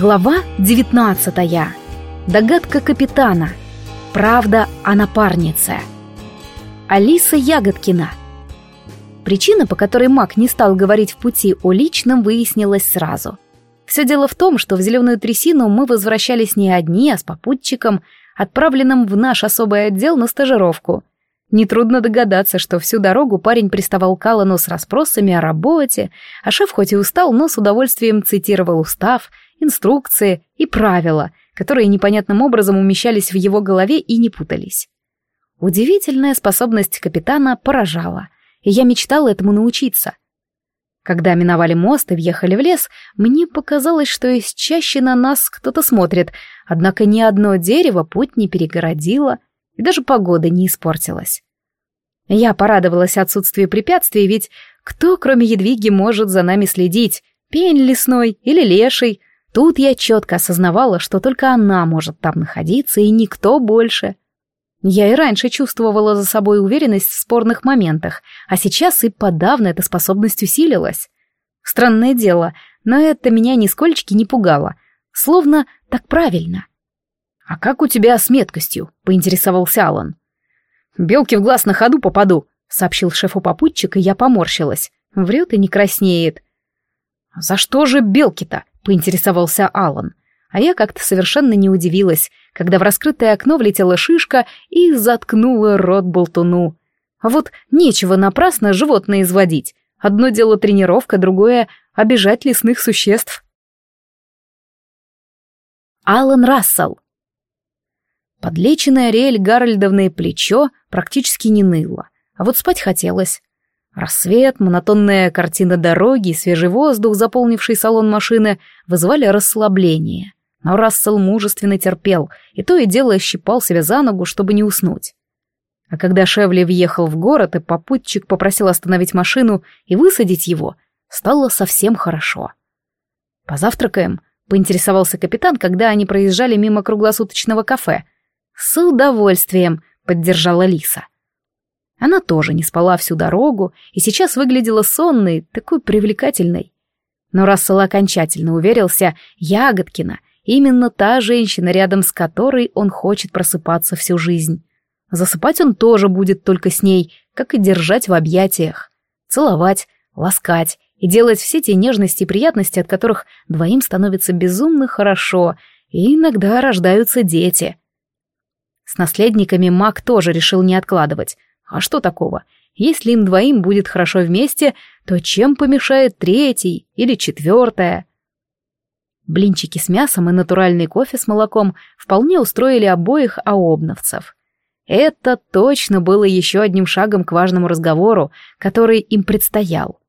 Глава 19. Догадка капитана. Правда о напарнице. Алиса Ягодкина. Причина, по которой маг не стал говорить в пути о личном, выяснилась сразу. Все дело в том, что в «Зеленую трясину» мы возвращались не одни, а с попутчиком, отправленным в наш особый отдел на стажировку. Нетрудно догадаться, что всю дорогу парень приставал к Аллану с расспросами о работе, а шеф хоть и устал, но с удовольствием цитировал устав — инструкции и правила, которые непонятным образом умещались в его голове и не путались. Удивительная способность капитана поражала, и я мечтала этому научиться. Когда миновали мост и въехали в лес, мне показалось, что из чаще на нас кто-то смотрит, однако ни одно дерево путь не перегородило, и даже погода не испортилась. Я порадовалась отсутствию препятствий, ведь кто, кроме едвиги, может за нами следить? Пень лесной или леший, Тут я четко осознавала, что только она может там находиться и никто больше. Я и раньше чувствовала за собой уверенность в спорных моментах, а сейчас и подавно эта способность усилилась. Странное дело, но это меня нисколько не пугало. Словно так правильно. «А как у тебя с меткостью?» — поинтересовался Алан. «Белки в глаз на ходу попаду», — сообщил шефу попутчик, и я поморщилась. Врет и не краснеет. «За что же белки-то?» — поинтересовался Алан. А я как-то совершенно не удивилась, когда в раскрытое окно влетела шишка и заткнула рот болтуну. А вот нечего напрасно животное изводить. Одно дело тренировка, другое — обижать лесных существ. Алан Рассел Подлеченное Ариэль Гарольдовное плечо практически не ныло, а вот спать хотелось. Рассвет, монотонная картина дороги, свежий воздух, заполнивший салон машины, вызывали расслабление. Но Рассел мужественно терпел, и то и дело щипал себя за ногу, чтобы не уснуть. А когда Шевли въехал в город, и попутчик попросил остановить машину и высадить его, стало совсем хорошо. «Позавтракаем», — поинтересовался капитан, когда они проезжали мимо круглосуточного кафе. «С удовольствием», — поддержала Лиса. Она тоже не спала всю дорогу и сейчас выглядела сонной, такой привлекательной. Но Рассел окончательно уверился, Ягодкина — именно та женщина, рядом с которой он хочет просыпаться всю жизнь. Засыпать он тоже будет только с ней, как и держать в объятиях. Целовать, ласкать и делать все те нежности и приятности, от которых двоим становится безумно хорошо, и иногда рождаются дети. С наследниками маг тоже решил не откладывать — а что такого? Если им двоим будет хорошо вместе, то чем помешает третий или четвертая? Блинчики с мясом и натуральный кофе с молоком вполне устроили обоих аобновцев. Это точно было еще одним шагом к важному разговору, который им предстоял.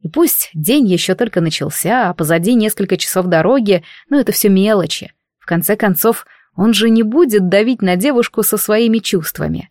И пусть день еще только начался, а позади несколько часов дороги, но это все мелочи. В конце концов, он же не будет давить на девушку со своими чувствами.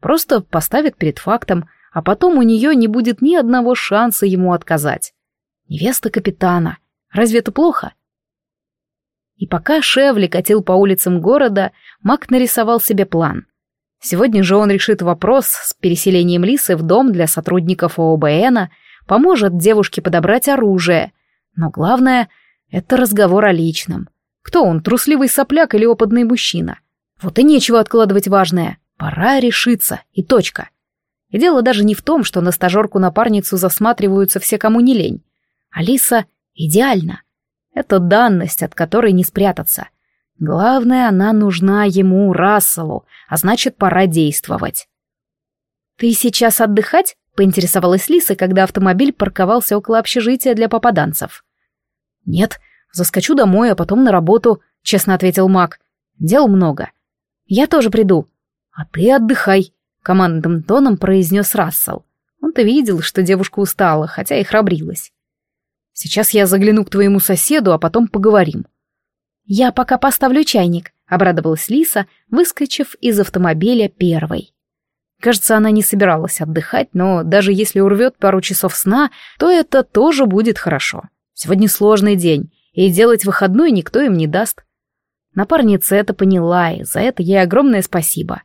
Просто поставит перед фактом, а потом у нее не будет ни одного шанса ему отказать. Невеста капитана. Разве это плохо? И пока Шевли катил по улицам города, Мак нарисовал себе план. Сегодня же он решит вопрос с переселением Лисы в дом для сотрудников ООБНа, поможет девушке подобрать оружие. Но главное — это разговор о личном. Кто он, трусливый сопляк или опытный мужчина? Вот и нечего откладывать важное. Пора решиться, и точка. И дело даже не в том, что на стажерку-напарницу засматриваются все, кому не лень. Алиса идеальна. Это данность, от которой не спрятаться. Главное, она нужна ему, Расселу, а значит, пора действовать. «Ты сейчас отдыхать?» — поинтересовалась Лиса, когда автомобиль парковался около общежития для попаданцев. «Нет, заскочу домой, а потом на работу», — честно ответил Мак. «Дел много». «Я тоже приду», «А ты отдыхай», — командным тоном произнес Рассел. Он-то видел, что девушка устала, хотя и храбрилась. «Сейчас я загляну к твоему соседу, а потом поговорим». «Я пока поставлю чайник», — обрадовалась Лиса, выскочив из автомобиля первой. Кажется, она не собиралась отдыхать, но даже если урвет пару часов сна, то это тоже будет хорошо. Сегодня сложный день, и делать выходной никто им не даст. Напарница это поняла, и за это ей огромное спасибо.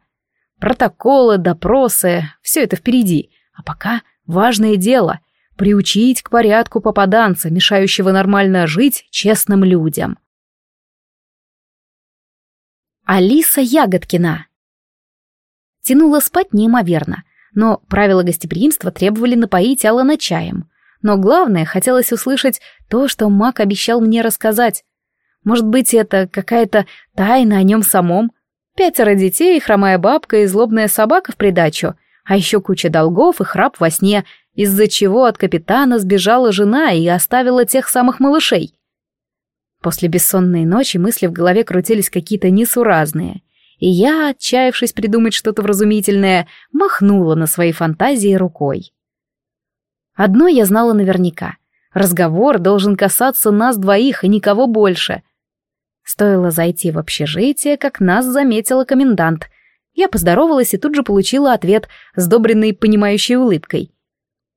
Протоколы, допросы — все это впереди. А пока важное дело — приучить к порядку попаданца, мешающего нормально жить честным людям. Алиса Ягодкина Тянула спать неимоверно, но правила гостеприимства требовали напоить Алана чаем. Но главное, хотелось услышать то, что Мак обещал мне рассказать. Может быть, это какая-то тайна о нем самом — Пятеро детей, хромая бабка и злобная собака в придачу, а еще куча долгов и храп во сне, из-за чего от капитана сбежала жена и оставила тех самых малышей. После бессонной ночи мысли в голове крутились какие-то несуразные, и я, отчаявшись придумать что-то вразумительное, махнула на свои фантазии рукой. Одно я знала наверняка. Разговор должен касаться нас двоих и никого больше — Стоило зайти в общежитие, как нас заметила комендант. Я поздоровалась и тут же получила ответ, сдобренный понимающей улыбкой.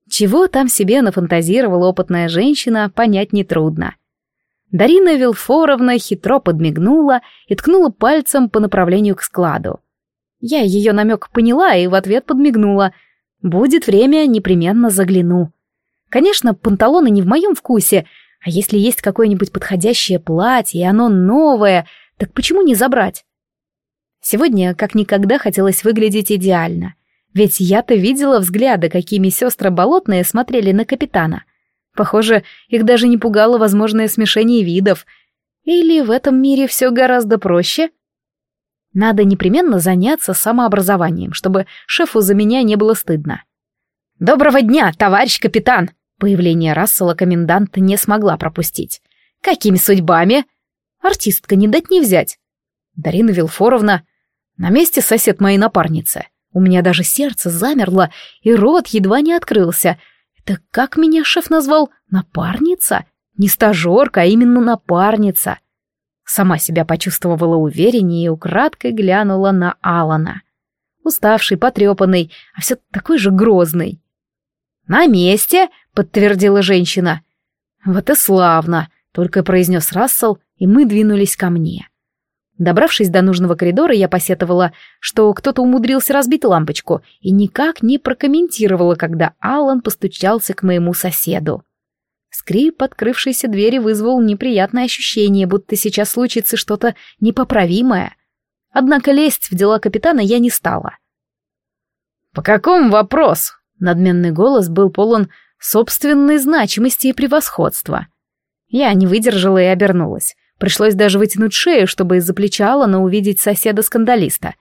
Чего там себе нафантазировала опытная женщина, понять нетрудно. Дарина Вилфоровна хитро подмигнула и ткнула пальцем по направлению к складу. Я ее намек поняла и в ответ подмигнула. «Будет время, непременно загляну». Конечно, панталоны не в моем вкусе — а если есть какое-нибудь подходящее платье, и оно новое, так почему не забрать? Сегодня как никогда хотелось выглядеть идеально. Ведь я-то видела взгляды, какими сестры болотные смотрели на капитана. Похоже, их даже не пугало возможное смешение видов. Или в этом мире все гораздо проще? Надо непременно заняться самообразованием, чтобы шефу за меня не было стыдно. «Доброго дня, товарищ капитан!» Появление Рассела комендант не смогла пропустить. «Какими судьбами?» «Артистка не дать не взять». «Дарина Вилфоровна, на месте сосед моей напарницы. У меня даже сердце замерло, и рот едва не открылся. Это как меня шеф назвал? Напарница? Не стажерка, а именно напарница». Сама себя почувствовала увереннее и украдкой глянула на Алана. Уставший, потрепанный, а все такой же грозный. «На месте!» подтвердила женщина. «Вот и славно!» — только произнес Рассел, и мы двинулись ко мне. Добравшись до нужного коридора, я посетовала, что кто-то умудрился разбить лампочку и никак не прокомментировала, когда Алан постучался к моему соседу. Скрип открывшейся двери вызвал неприятное ощущение, будто сейчас случится что-то непоправимое. Однако лезть в дела капитана я не стала. «По какому вопрос?» Надменный голос был полон собственной значимости и превосходства. Я не выдержала и обернулась. Пришлось даже вытянуть шею, чтобы из-за плеча Алана увидеть соседа-скандалиста.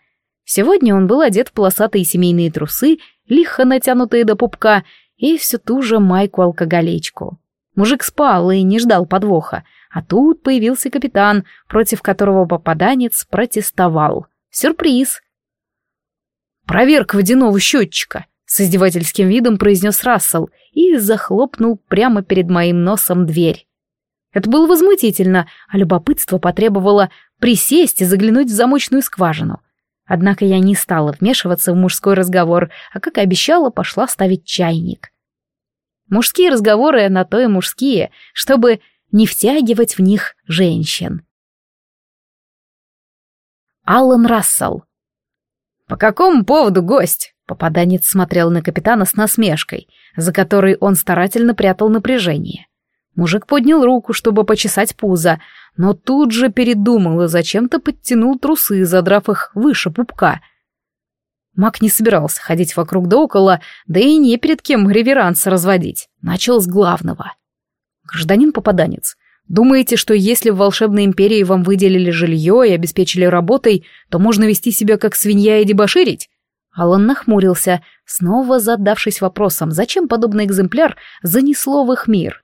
Сегодня он был одет в полосатые семейные трусы, лихо натянутые до пупка, и всю ту же майку-алкоголичку. Мужик спал и не ждал подвоха, а тут появился капитан, против которого попаданец протестовал. Сюрприз! «Проверка водяного счетчика!» С издевательским видом произнес Рассел и захлопнул прямо перед моим носом дверь. Это было возмутительно, а любопытство потребовало присесть и заглянуть в замочную скважину. Однако я не стала вмешиваться в мужской разговор, а, как и обещала, пошла ставить чайник. Мужские разговоры на то и мужские, чтобы не втягивать в них женщин. Аллан Рассел. «По какому поводу гость?» Попаданец смотрел на капитана с насмешкой, за которой он старательно прятал напряжение. Мужик поднял руку, чтобы почесать пузо, но тут же передумал и зачем-то подтянул трусы, задрав их выше пупка. Мак не собирался ходить вокруг да около, да и не перед кем реверанс разводить. Начал с главного. «Гражданин-попаданец, думаете, что если в волшебной империи вам выделили жилье и обеспечили работой, то можно вести себя как свинья и дебоширить?» Алан нахмурился, снова задавшись вопросом, зачем подобный экземпляр занесло в их мир.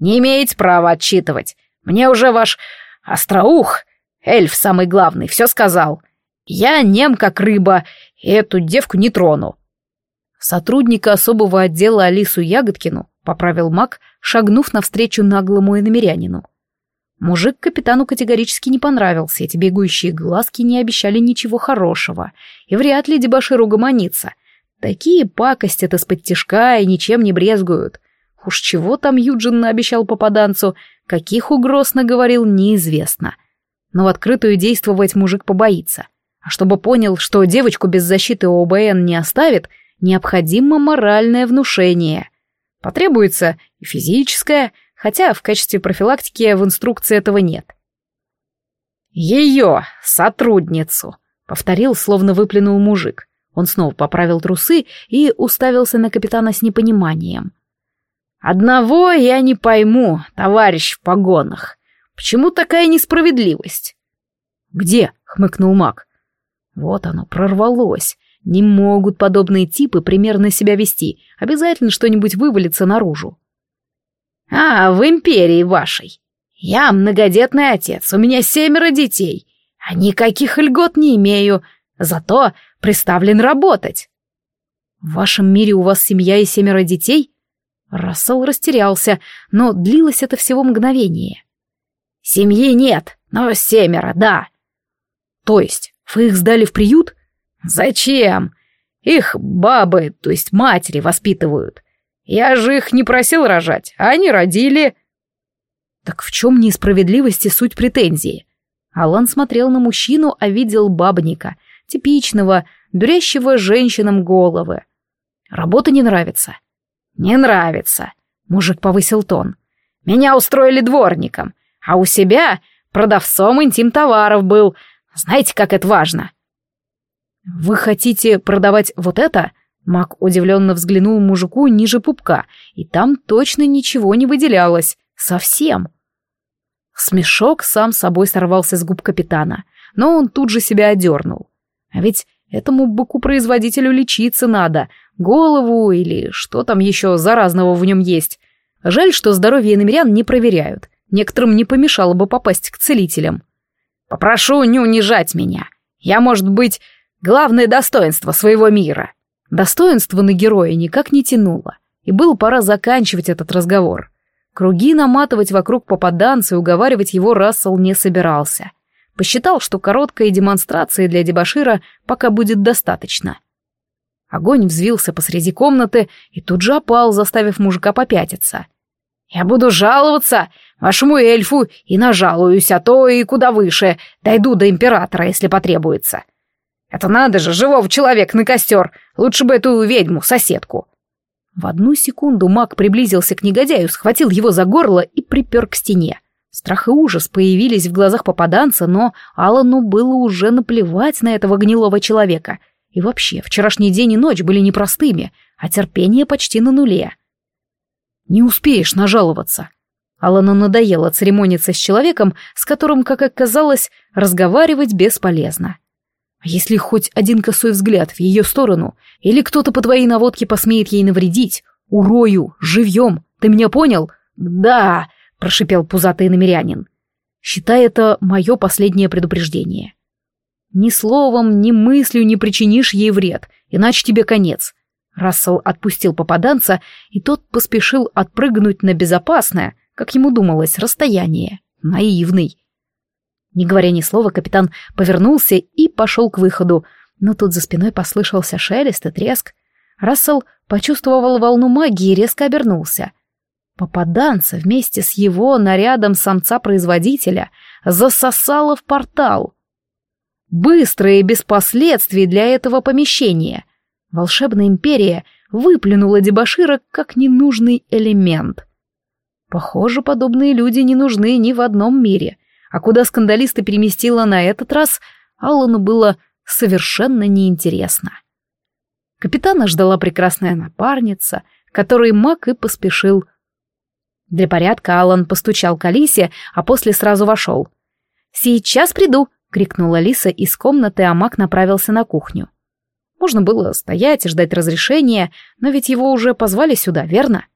«Не имеете права отчитывать. Мне уже ваш остроух, эльф самый главный, все сказал. Я нем как рыба, и эту девку не трону». Сотрудника особого отдела Алису Ягодкину поправил маг, шагнув навстречу наглому иномерянину. намерянину. Мужик капитану категорически не понравился, эти бегущие глазки не обещали ничего хорошего, и вряд ли дебоширу угомонится. Такие пакостят из-под тишка и ничем не брезгуют. Уж чего там Юджин наобещал попаданцу, каких угроз наговорил, неизвестно. Но в открытую действовать мужик побоится. А чтобы понял, что девочку без защиты ОБН не оставит, необходимо моральное внушение. Потребуется и физическое, хотя в качестве профилактики в инструкции этого нет. «Ее, сотрудницу!» — повторил, словно выплюнул мужик. Он снова поправил трусы и уставился на капитана с непониманием. «Одного я не пойму, товарищ в погонах. Почему такая несправедливость?» «Где?» — хмыкнул маг. «Вот оно, прорвалось. Не могут подобные типы примерно себя вести. Обязательно что-нибудь вывалится наружу». А, в империи вашей. Я многодетный отец, у меня семеро детей. А никаких льгот не имею, зато приставлен работать. В вашем мире у вас семья и семеро детей? Рассел растерялся, но длилось это всего мгновение. Семьи нет, но семеро, да. То есть вы их сдали в приют? Зачем? Их бабы, то есть матери, воспитывают. Я же их не просил рожать, а они родили. Так в чем несправедливости суть претензии? Алан смотрел на мужчину, а видел бабника, типичного, дурящего женщинам головы. Работа не нравится. Не нравится. Мужик повысил тон. Меня устроили дворником, а у себя продавцом интим-товаров был. Знаете, как это важно? Вы хотите продавать вот это? Мак удивленно взглянул мужику ниже пупка, и там точно ничего не выделялось. Совсем. Смешок сам собой сорвался с губ капитана, но он тут же себя одернул. А ведь этому быку-производителю лечиться надо, голову или что там еще заразного в нем есть. Жаль, что здоровье иномерян не проверяют. Некоторым не помешало бы попасть к целителям. «Попрошу не унижать меня. Я, может быть, главное достоинство своего мира», Достоинство на героя никак не тянуло, и было пора заканчивать этот разговор. Круги наматывать вокруг попаданца и уговаривать его Рассел не собирался. Посчитал, что короткой демонстрации для дебошира пока будет достаточно. Огонь взвился посреди комнаты и тут же опал, заставив мужика попятиться. «Я буду жаловаться вашему эльфу и нажалуюсь, а то и куда выше, дойду до императора, если потребуется. Это надо же, живого человека на костер. Лучше бы эту ведьму, соседку. В одну секунду маг приблизился к негодяю, схватил его за горло и припер к стене. Страх и ужас появились в глазах попаданца, но Алану было уже наплевать на этого гнилого человека. И вообще, вчерашний день и ночь были непростыми, а терпение почти на нуле. «Не успеешь нажаловаться», Алану надоело церемониться с человеком, с которым, как оказалось, разговаривать бесполезно. А если хоть один косой взгляд в ее сторону, или кто-то по твоей наводке посмеет ей навредить, урою, живьем, ты меня понял? Да, прошипел пузатый намерянин. Считай это мое последнее предупреждение. Ни словом, ни мыслью не причинишь ей вред, иначе тебе конец. Рассел отпустил попаданца, и тот поспешил отпрыгнуть на безопасное, как ему думалось, расстояние. Наивный. Не говоря ни слова, капитан повернулся и пошел к выходу, но тут за спиной послышался шелест и треск. Рассел почувствовал волну магии и резко обернулся. Попаданца вместе с его нарядом самца-производителя засосало в портал. Быстро и без последствий для этого помещения. Волшебная империя выплюнула дебошира как ненужный элемент. Похоже, подобные люди не нужны ни в одном мире — а куда скандалиста переместила на этот раз, Аллану было совершенно неинтересно. Капитана ждала прекрасная напарница, которой Мак и поспешил. Для порядка Аллан постучал к Алисе, а после сразу вошел. «Сейчас приду!» — крикнула Лиса из комнаты, а Мак направился на кухню. Можно было стоять и ждать разрешения, но ведь его уже позвали сюда, верно?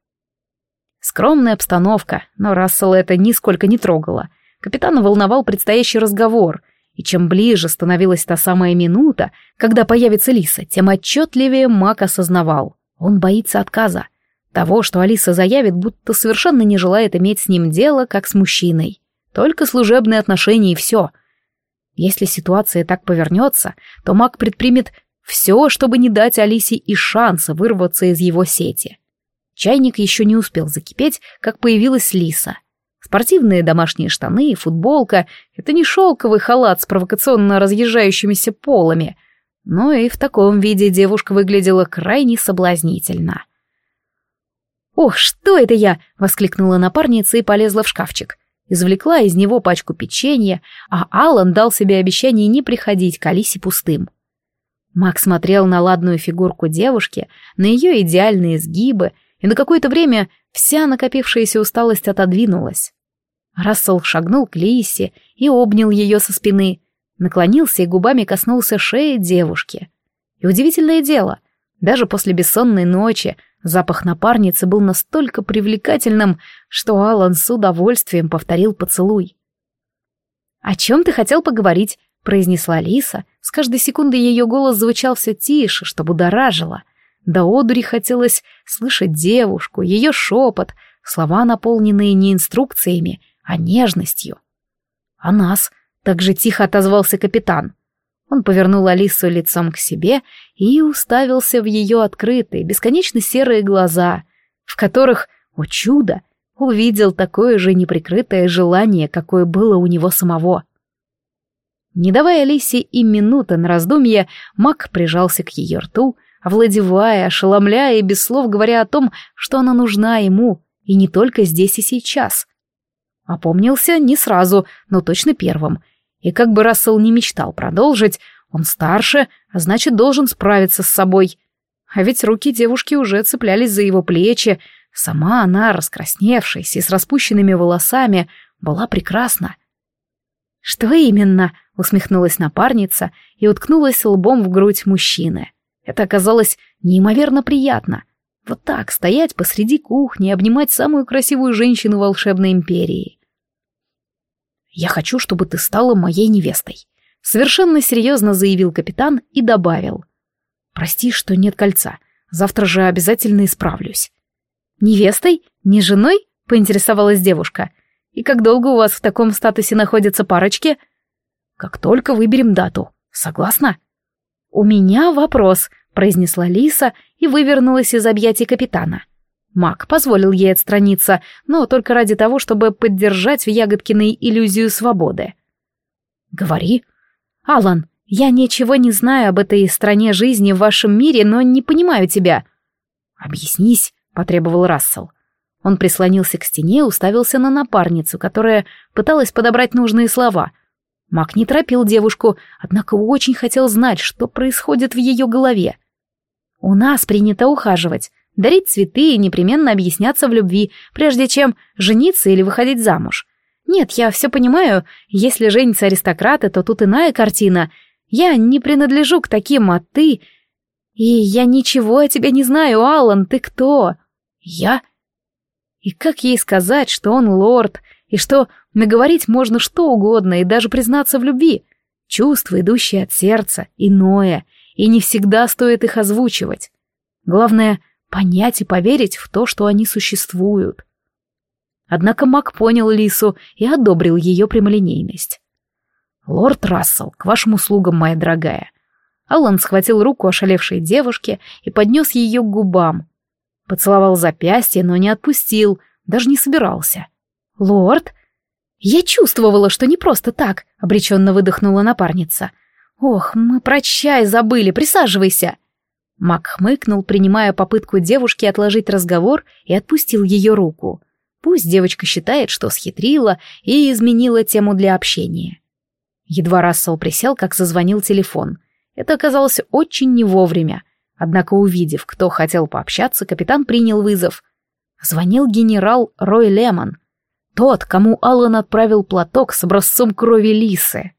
Скромная обстановка, но Рассела это нисколько не трогало — Капитана волновал предстоящий разговор, и чем ближе становилась та самая минута, когда появится Лиса, тем отчетливее Мак осознавал. Он боится отказа. Того, что Алиса заявит, будто совершенно не желает иметь с ним дело, как с мужчиной. Только служебные отношения и все. Если ситуация так повернется, то Мак предпримет все, чтобы не дать Алисе и шанса вырваться из его сети. Чайник еще не успел закипеть, как появилась Лиса — спортивные домашние штаны и футболка — это не шелковый халат с провокационно разъезжающимися полами. Но и в таком виде девушка выглядела крайне соблазнительно. «Ох, что это я!» — воскликнула напарница и полезла в шкафчик. Извлекла из него пачку печенья, а Алан дал себе обещание не приходить к Алисе пустым. Мак смотрел на ладную фигурку девушки, на ее идеальные сгибы, и на какое-то время вся накопившаяся усталость отодвинулась. Рассел шагнул к Лисе и обнял ее со спины, наклонился и губами коснулся шеи девушки. И удивительное дело, даже после бессонной ночи запах напарницы был настолько привлекательным, что Алан с удовольствием повторил поцелуй. «О чем ты хотел поговорить?» — произнесла Лиса. С каждой секунды ее голос звучал все тише, чтобы будоражило. До одури хотелось слышать девушку, ее шепот, слова, наполненные не инструкциями — а нежностью. «А нас?» — так же тихо отозвался капитан. Он повернул Алису лицом к себе и уставился в ее открытые, бесконечно серые глаза, в которых, о чудо, увидел такое же неприкрытое желание, какое было у него самого. Не давая Алисе и минуты на раздумье, Мак прижался к ее рту, овладевая, ошеломляя и без слов говоря о том, что она нужна ему, и не только здесь и сейчас, Опомнился не сразу, но точно первым. И как бы Рассел не мечтал продолжить, он старше, а значит, должен справиться с собой. А ведь руки девушки уже цеплялись за его плечи. Сама она, раскрасневшись и с распущенными волосами, была прекрасна. «Что именно?» — усмехнулась напарница и уткнулась лбом в грудь мужчины. Это оказалось неимоверно приятно — вот так стоять посреди кухни, обнимать самую красивую женщину волшебной империи. «Я хочу, чтобы ты стала моей невестой», — совершенно серьезно заявил капитан и добавил. «Прости, что нет кольца. Завтра же обязательно исправлюсь». «Невестой? Не женой?» — поинтересовалась девушка. «И как долго у вас в таком статусе находятся парочки?» «Как только выберем дату. Согласна?» «У меня вопрос», — произнесла Лиса и вывернулась из объятий капитана. Мак позволил ей отстраниться, но только ради того, чтобы поддержать в Ягодкиной иллюзию свободы. «Говори. Алан, я ничего не знаю об этой стране жизни в вашем мире, но не понимаю тебя». «Объяснись», — потребовал Рассел. Он прислонился к стене, и уставился на напарницу, которая пыталась подобрать нужные слова. Мак не торопил девушку, однако очень хотел знать, что происходит в ее голове. У нас принято ухаживать, дарить цветы и непременно объясняться в любви, прежде чем жениться или выходить замуж. Нет, я все понимаю, если женится аристократы, то тут иная картина. Я не принадлежу к таким, а ты... И я ничего о тебе не знаю, Аллан, ты кто? Я? И как ей сказать, что он лорд, и что наговорить можно что угодно, и даже признаться в любви? Чувство, идущее от сердца, иное — и не всегда стоит их озвучивать. Главное — понять и поверить в то, что они существуют. Однако Мак понял Лису и одобрил ее прямолинейность. «Лорд Рассел, к вашим услугам, моя дорогая». Аллан схватил руку ошалевшей девушки и поднес ее к губам. Поцеловал запястье, но не отпустил, даже не собирался. «Лорд?» «Я чувствовала, что не просто так», — обреченно выдохнула напарница — «Ох, мы про чай забыли, присаживайся!» Мак хмыкнул, принимая попытку девушки отложить разговор и отпустил ее руку. Пусть девочка считает, что схитрила и изменила тему для общения. Едва Рассел присел, как зазвонил телефон. Это оказалось очень не вовремя. Однако, увидев, кто хотел пообщаться, капитан принял вызов. Звонил генерал Рой Лемон. Тот, кому Аллан отправил платок с образцом крови лисы.